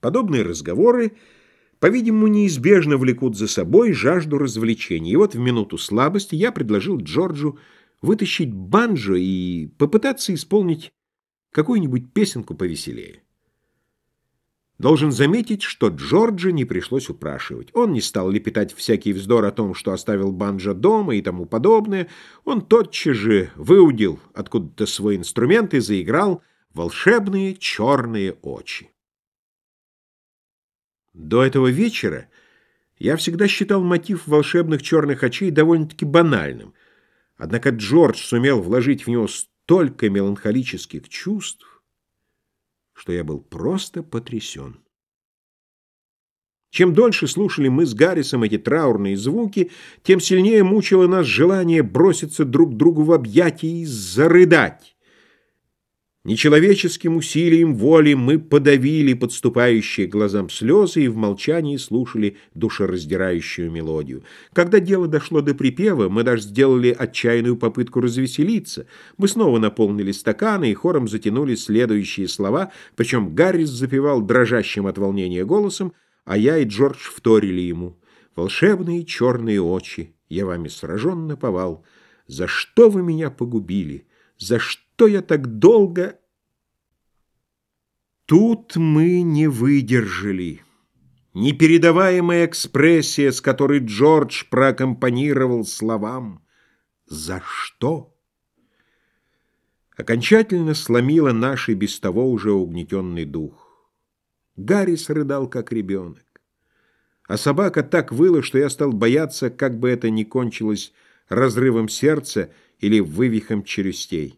Подобные разговоры, по-видимому, неизбежно влекут за собой жажду развлечений. И вот в минуту слабости я предложил Джорджу вытащить банджо и попытаться исполнить какую-нибудь песенку повеселее. Должен заметить, что Джорджа не пришлось упрашивать. Он не стал лепетать всякий вздор о том, что оставил банджо дома и тому подобное. Он тотчас же выудил откуда-то свой инструмент и заиграл волшебные черные очи. До этого вечера я всегда считал мотив волшебных черных очей довольно-таки банальным. Однако Джордж сумел вложить в него столько меланхолических чувств, что я был просто потрясен. Чем дольше слушали мы с Гаррисом эти траурные звуки, тем сильнее мучило нас желание броситься друг другу в объятия и зарыдать. Нечеловеческим усилием воли мы подавили подступающие глазам слезы и в молчании слушали душераздирающую мелодию. Когда дело дошло до припева, мы даже сделали отчаянную попытку развеселиться. Мы снова наполнили стаканы и хором затянули следующие слова, причем Гаррис запевал дрожащим от волнения голосом, а я и Джордж вторили ему. «Волшебные черные очи, я вами сражен наповал. За что вы меня погубили? За что?» что я так долго... Тут мы не выдержали. Непередаваемая экспрессия, с которой Джордж проаккомпанировал словам «За что?» окончательно сломила наш и без того уже угнетенный дух. Гаррис рыдал, как ребенок. А собака так выла, что я стал бояться, как бы это ни кончилось разрывом сердца или вывихом челюстей.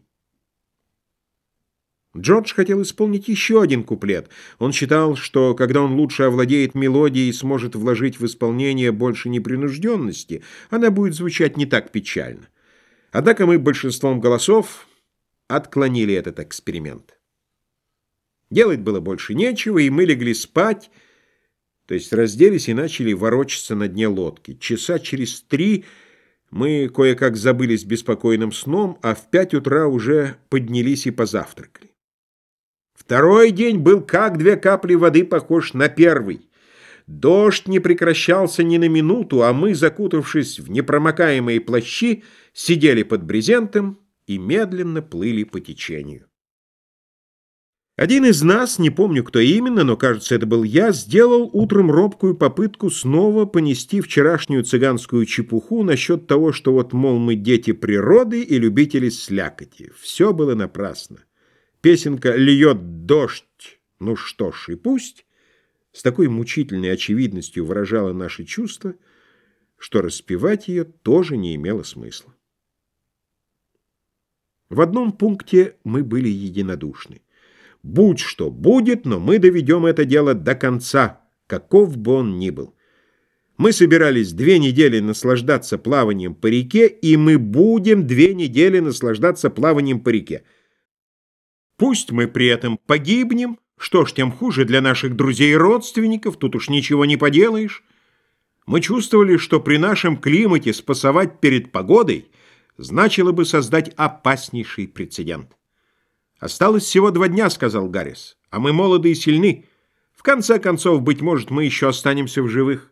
Джордж хотел исполнить еще один куплет. Он считал, что когда он лучше овладеет мелодией и сможет вложить в исполнение больше непринужденности, она будет звучать не так печально. Однако мы большинством голосов отклонили этот эксперимент. Делать было больше нечего, и мы легли спать, то есть разделись и начали ворочаться на дне лодки. Часа через три мы кое-как забылись беспокойным сном, а в пять утра уже поднялись и позавтракали. Второй день был как две капли воды похож на первый. Дождь не прекращался ни на минуту, а мы, закутавшись в непромокаемые плащи, сидели под брезентом и медленно плыли по течению. Один из нас, не помню кто именно, но, кажется, это был я, сделал утром робкую попытку снова понести вчерашнюю цыганскую чепуху насчет того, что вот, мол, мы дети природы и любители слякоти. Все было напрасно. Песенка «Льет дождь, ну что ж, и пусть» с такой мучительной очевидностью выражала наши чувства, что распевать ее тоже не имело смысла. В одном пункте мы были единодушны. Будь что будет, но мы доведем это дело до конца, каков бы он ни был. Мы собирались две недели наслаждаться плаванием по реке, и мы будем две недели наслаждаться плаванием по реке. Пусть мы при этом погибнем, что ж, тем хуже для наших друзей и родственников, тут уж ничего не поделаешь. Мы чувствовали, что при нашем климате спасовать перед погодой значило бы создать опаснейший прецедент. «Осталось всего два дня», — сказал Гаррис, — «а мы молоды и сильны. В конце концов, быть может, мы еще останемся в живых».